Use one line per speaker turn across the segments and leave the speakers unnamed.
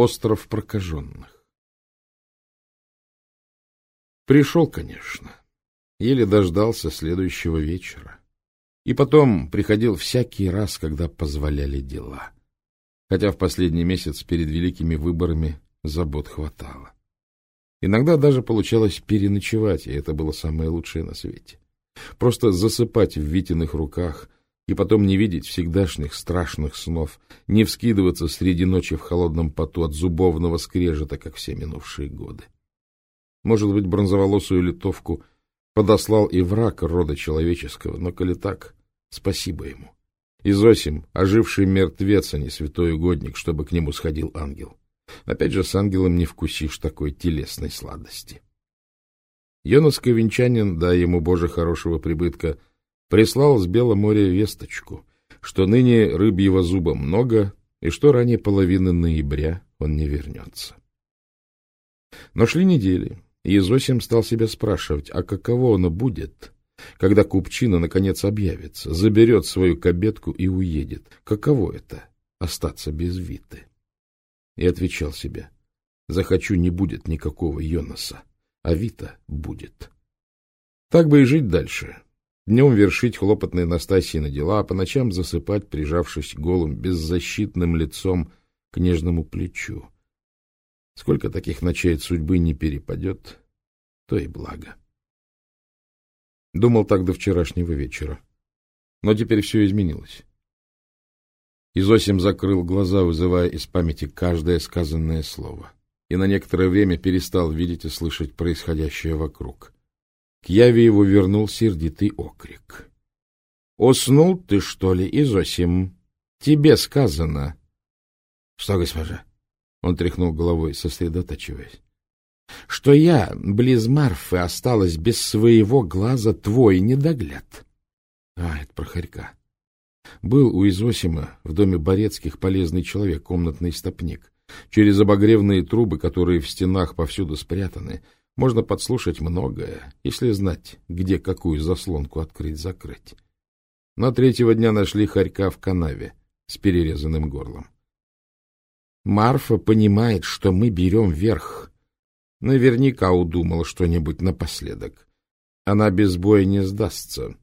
Остров прокаженных. Пришел, конечно. Еле дождался следующего вечера. И потом приходил всякий раз, когда позволяли дела. Хотя в последний месяц перед великими выборами забот хватало. Иногда даже получалось переночевать, и это было самое лучшее на свете. Просто засыпать в Витиных руках и потом не видеть всегдашних страшных снов, не вскидываться среди ночи в холодном поту от зубовного скрежета, как все минувшие годы. Может быть, бронзоволосую литовку подослал и враг рода человеческого, но коли так, спасибо ему. Изосим, оживший мертвец, а не святой угодник, чтобы к нему сходил ангел. Опять же, с ангелом не вкусишь такой телесной сладости. Йонас Ковенчанин, да ему, Боже, хорошего прибытка, прислал с Беломорья весточку, что ныне рыбьего зуба много, и что ранее половины ноября он не вернется. Но шли недели, и Изосим стал себя спрашивать, а каково оно будет, когда Купчина наконец объявится, заберет свою кабетку и уедет. Каково это — остаться без Виты? И отвечал себе, захочу, не будет никакого Йонаса, а Вита будет. Так бы и жить дальше. Днем вершить хлопотные Настасьи на дела, а по ночам засыпать, прижавшись голым, беззащитным лицом к нежному плечу. Сколько таких ночей от судьбы не перепадет, то и благо. Думал так до вчерашнего вечера. Но теперь все изменилось. Изосим закрыл глаза, вызывая из памяти каждое сказанное слово, и на некоторое время перестал видеть и слышать происходящее вокруг. К Яве его вернул сердитый окрик. — Уснул ты, что ли, Изосим? Тебе сказано. — Что, госпожа? Он тряхнул головой, сосредотачиваясь. — Что я, близ Марфы, осталась без своего глаза твой недогляд. А, это про хорька. Был у Изосима в доме Борецких полезный человек, комнатный стопник. Через обогревные трубы, которые в стенах повсюду спрятаны, можно подслушать многое, если знать, где какую заслонку открыть-закрыть. На третьего дня нашли хорька в канаве с перерезанным горлом. Марфа понимает, что мы берем верх. Наверняка удумала что-нибудь напоследок. Она без боя не сдастся.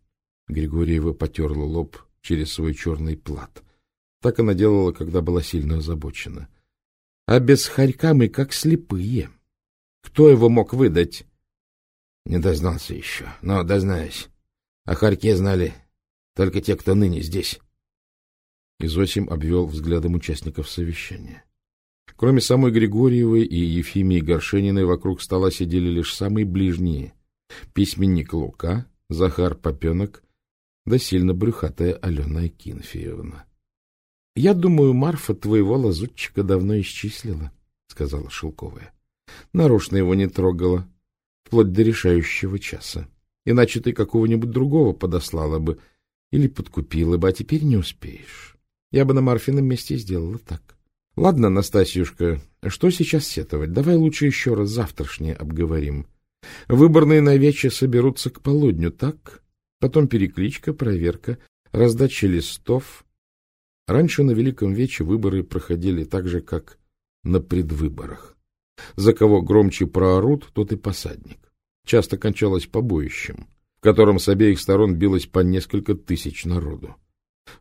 Григорьева потерла лоб через свой черный плат. Так она делала, когда была сильно озабочена. А без хорька мы как слепые. Кто его мог выдать? Не дознался еще, но дознаюсь. О хорьке знали только те, кто ныне здесь. Изосим обвел взглядом участников совещания. Кроме самой Григорьевой и Ефимии Горшениной вокруг стола сидели лишь самые ближние. Письменник Лука, Захар Попенок, да сильно брюхатая Алена Акинфеевна. — Я думаю, Марфа твоего лазутчика давно исчислила, — сказала Шелковая. Нарочно его не трогала, вплоть до решающего часа. Иначе ты какого-нибудь другого подослала бы или подкупила бы, а теперь не успеешь. Я бы на Марфином месте сделала так. Ладно, Настасьюшка, что сейчас сетовать? Давай лучше еще раз завтрашнее обговорим. Выборные на соберутся к полудню, так? Потом перекличка, проверка, раздача листов. Раньше на Великом Вече выборы проходили так же, как на предвыборах. За кого громче проорут, тот и посадник. Часто кончалось побоищем, в котором с обеих сторон билось по несколько тысяч народу.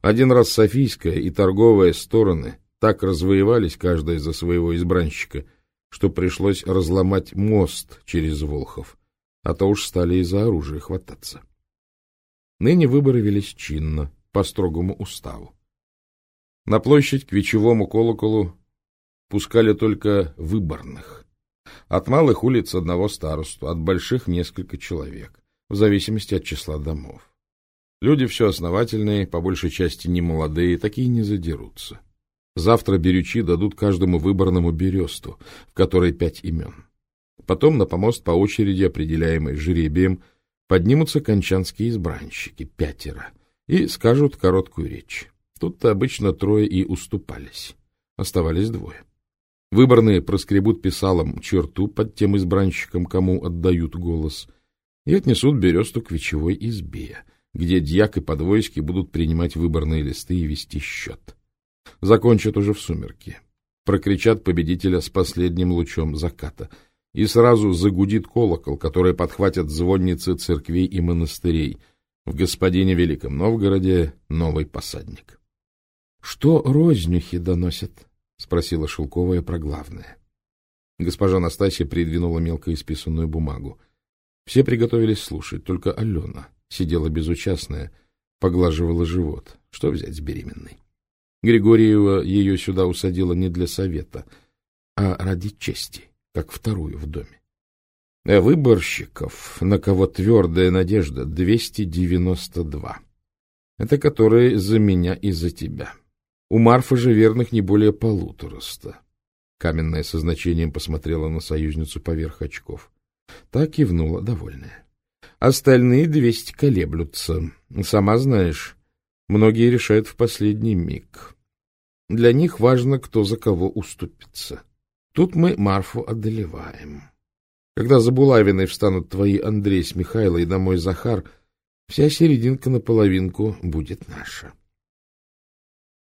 Один раз Софийская и торговая стороны так развоевались каждая за своего избранщика, что пришлось разломать мост через Волхов, а то уж стали и за оружие хвататься. Ныне выборы велись чинно, по строгому уставу. На площадь к вечевому колоколу пускали только выборных. От малых улиц одного старосту, от больших несколько человек, в зависимости от числа домов. Люди все основательные, по большей части не молодые, такие не задерутся. Завтра берючи дадут каждому выборному бересту, в которой пять имен. Потом на помост по очереди, определяемый жребием, поднимутся кончанские избранщики, пятеро, и скажут короткую речь. Тут-то обычно трое и уступались. Оставались двое. Выборные проскребут писалом черту под тем избранщиком, кому отдают голос, и отнесут бересту к вечевой избе, где дьяк и подвойски будут принимать выборные листы и вести счет закончат уже в сумерки. прокричат победителя с последним лучом заката, и сразу загудит колокол, который подхватят звонницы церквей и монастырей. В господине Великом Новгороде новый посадник. — Что рознюхи доносят? — спросила Шелковая про главное. Госпожа Настасья придвинула мелко исписанную бумагу. Все приготовились слушать, только Алена сидела безучастная, поглаживала живот. Что взять с беременной? Григорьева ее сюда усадила не для совета, а ради чести, как вторую в доме. А выборщиков, на кого твердая надежда, 292. Это которые за меня и за тебя. У Марфы же верных не более полутораста. Каменная со значением посмотрела на союзницу поверх очков. Так кивнула, довольная. Остальные двести колеблются. Сама знаешь, многие решают в последний миг. Для них важно, кто за кого уступится. Тут мы Марфу одолеваем. Когда за Булавиной встанут твои Андрей с Михайлой и домой Захар, вся серединка наполовинку будет наша. —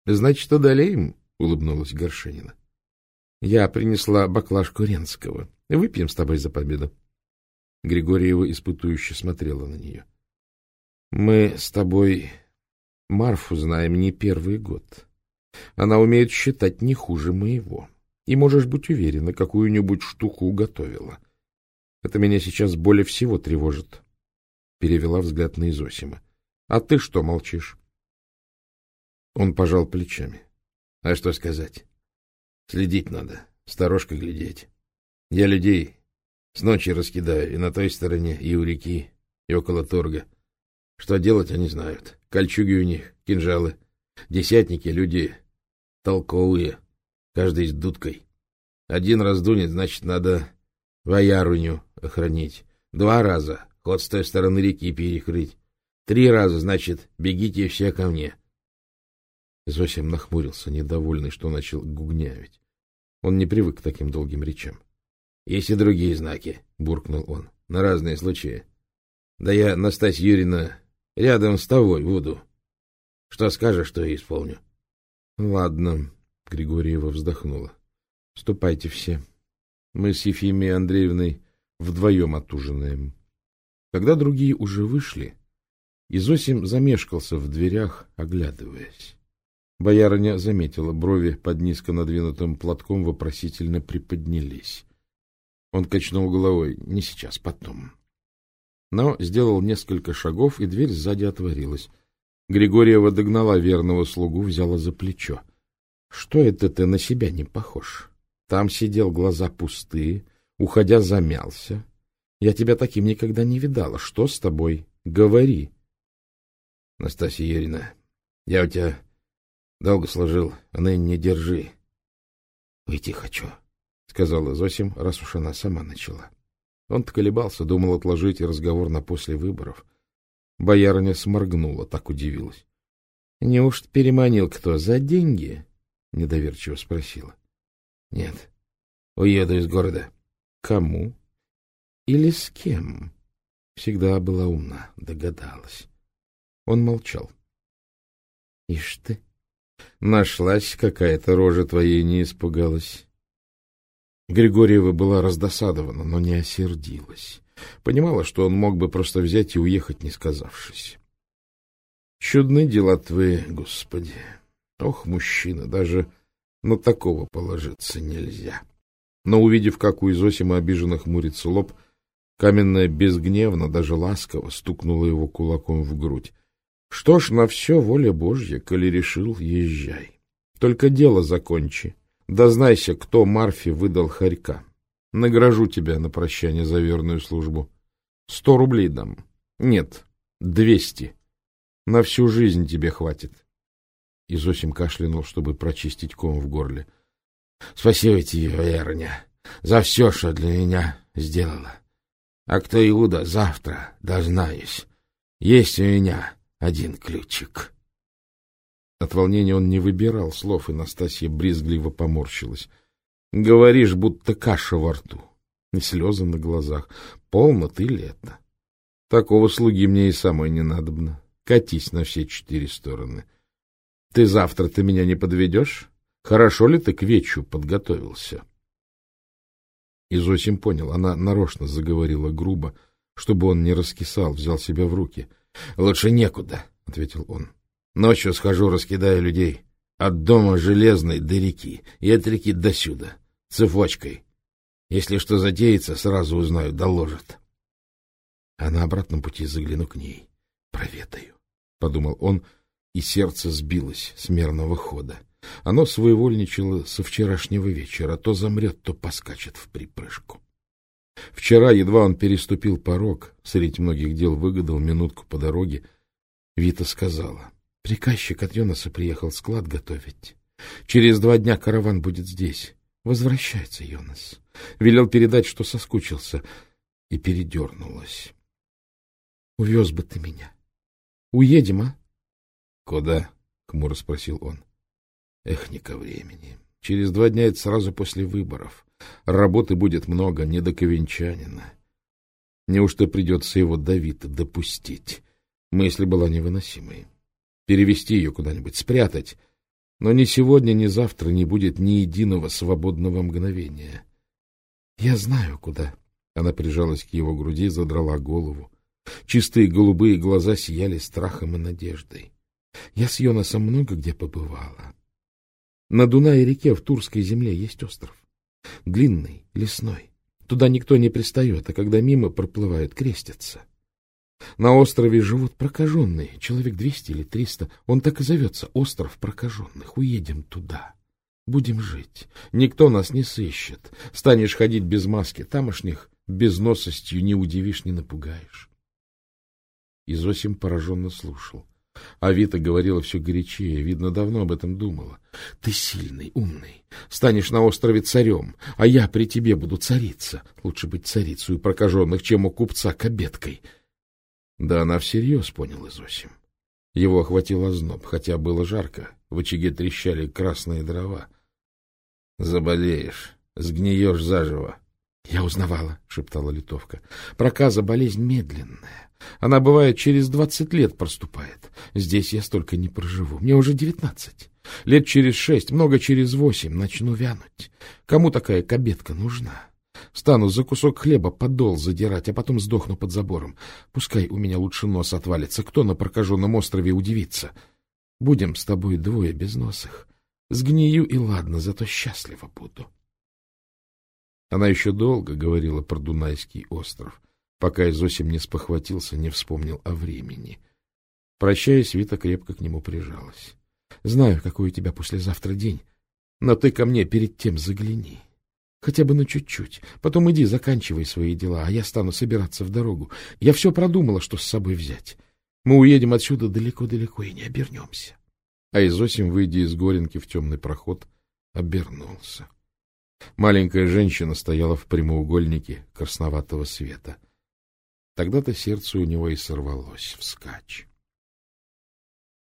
Значит, одолеем? — улыбнулась Горшенина. — Я принесла баклажку Ренского. Выпьем с тобой за победу. Григорьева испытующе смотрела на нее. — Мы с тобой Марфу знаем не первый год. Она умеет считать не хуже моего. И можешь быть уверена, какую-нибудь штуку уготовила. Это меня сейчас более всего тревожит. Перевела взгляд на Изосима. — А ты что молчишь? Он пожал плечами. — А что сказать? Следить надо, сторожка глядеть. Я людей с ночи раскидаю и на той стороне, и у реки, и около торга. Что делать, они знают. Кольчуги у них, кинжалы. Десятники — люди толковые, каждый с дудкой. Один раз дунет, значит, надо вояруню охранить. Два раза — ход с той стороны реки перекрыть. Три раза, значит, бегите все ко мне. Зосим нахмурился, недовольный, что начал гугнявить. Он не привык к таким долгим речам. — Есть и другие знаки, — буркнул он, — на разные случаи. Да я, Настасья Юрьевна, рядом с тобой буду. Что скажешь, то и исполню. — Ладно, — Григорьева вздохнула. — Ступайте все. Мы с Ефимией Андреевной вдвоем отужинаем. Когда другие уже вышли, Изосим замешкался в дверях, оглядываясь. Боярыня заметила, брови под низко надвинутым платком вопросительно приподнялись. Он качнул головой. Не сейчас, потом. Но сделал несколько шагов, и дверь сзади отворилась. Григорьева догнала верного слугу, взяла за плечо. — Что это ты на себя не похож? Там сидел, глаза пустые, уходя замялся. Я тебя таким никогда не видала. Что с тобой? Говори. — Настасья Юрьевна, я у тебя Долго сложил, а ныне не держи. — Уйти хочу, — сказала Зосим, раз уж она сама начала. Он-то колебался, думал отложить разговор на после выборов. Боярыня сморгнула, так удивилась. — Неужто переманил кто? За деньги? — недоверчиво спросила. — Нет, уеду из города. — Кому? — Или с кем? Всегда была умна, догадалась. Он молчал. — Ишь ты! Нашлась какая-то рожа твоей, не испугалась. Григорьева была раздосадована, но не осердилась. Понимала, что он мог бы просто взять и уехать, не сказавшись. Чудны дела твои, Господи. Ох, мужчина, даже на такого положиться нельзя. Но, увидев, как у Изосима обиженно хмурится лоб, каменная безгневно, даже ласково стукнула его кулаком в грудь. Что ж, на все воля Божья, коли решил, езжай. Только дело закончи. Дознайся, кто Марфе выдал хорька. Награжу тебя на прощание за верную службу. Сто рублей дам. Нет, двести. На всю жизнь тебе хватит. И Зосим кашлянул, чтобы прочистить ком в горле. — Спасибо тебе, Верня, за все, что для меня сделала. А кто Иуда, завтра дознаюсь. Есть у меня один ключик. От волнения он не выбирал слов, и Настасья брезгливо поморщилась. — Говоришь, будто каша во рту. И слезы на глазах. Полно ты ли это? Такого слуги мне и самой не надобно. Катись на все четыре стороны. Ты завтра ты меня не подведешь? Хорошо ли ты к вечу подготовился? Изосим понял, она нарочно заговорила грубо, чтобы он не раскисал, взял себя в руки. — Лучше некуда, — ответил он. — Ночью схожу, раскидаю людей. От дома железной до реки, и от реки до сюда, цепочкой. Если что затеется, сразу узнаю, доложат. А на обратном пути загляну к ней, проведаю, — подумал он, и сердце сбилось с мерного хода. Оно своевольничало со вчерашнего вечера, то замрет, то поскачет в припрыжку. Вчера, едва он переступил порог, среди многих дел выгадал минутку по дороге, Вита сказала, приказчик от Йонаса приехал склад готовить. Через два дня караван будет здесь. Возвращается Йонас. Велел передать, что соскучился, и передернулась. Увез бы ты меня. Уедем, а? — Куда? — хмуро спросил он. — Эх, не ко времени. Через два дня это сразу после выборов. Работы будет много, не до ковенчанина. Неужто придется его Давида допустить? Мысль была невыносимой. Перевести ее куда-нибудь, спрятать. Но ни сегодня, ни завтра не будет ни единого свободного мгновения. Я знаю, куда. Она прижалась к его груди, задрала голову. Чистые голубые глаза сияли страхом и надеждой. Я с Йонасом много где побывала. На Дунае-реке в Турской земле есть остров. Длинный, лесной. Туда никто не пристает, а когда мимо проплывают, крестятся. На острове живут прокаженные, человек двести или триста. Он так и зовется — остров прокаженных. Уедем туда. Будем жить. Никто нас не сыщет. Станешь ходить без маски. Тамошних безносостью не удивишь, не напугаешь. Изосим пораженно слушал. А говорила все горячее, видно, давно об этом думала. — Ты сильный, умный, станешь на острове царем, а я при тебе буду царица. Лучше быть царицей у прокаженных, чем у купца кобеткой. Да она всерьез понял Изосим. Его охватил озноб, хотя было жарко, в очаге трещали красные дрова. — Заболеешь, сгниешь заживо. — Я узнавала, — шептала литовка. — Проказа — болезнь медленная. Она, бывает, через двадцать лет проступает. Здесь я столько не проживу. Мне уже девятнадцать. Лет через шесть, много через восемь начну вянуть. Кому такая кабетка нужна? Стану за кусок хлеба подол задирать, а потом сдохну под забором. Пускай у меня лучше нос отвалится. Кто на прокаженном острове удивится? Будем с тобой двое безносых. Сгнию и ладно, зато счастлива буду. Она еще долго говорила про Дунайский остров пока Изосим не спохватился, не вспомнил о времени. Прощаясь, Вита крепко к нему прижалась. — Знаю, какой у тебя послезавтра день, но ты ко мне перед тем загляни. Хотя бы на чуть-чуть. Потом иди, заканчивай свои дела, а я стану собираться в дорогу. Я все продумала, что с собой взять. Мы уедем отсюда далеко-далеко и не обернемся. А Изосим, выйдя из Горенки в темный проход, обернулся. Маленькая женщина стояла в прямоугольнике красноватого света — Тогда-то сердце у него и сорвалось вскачь.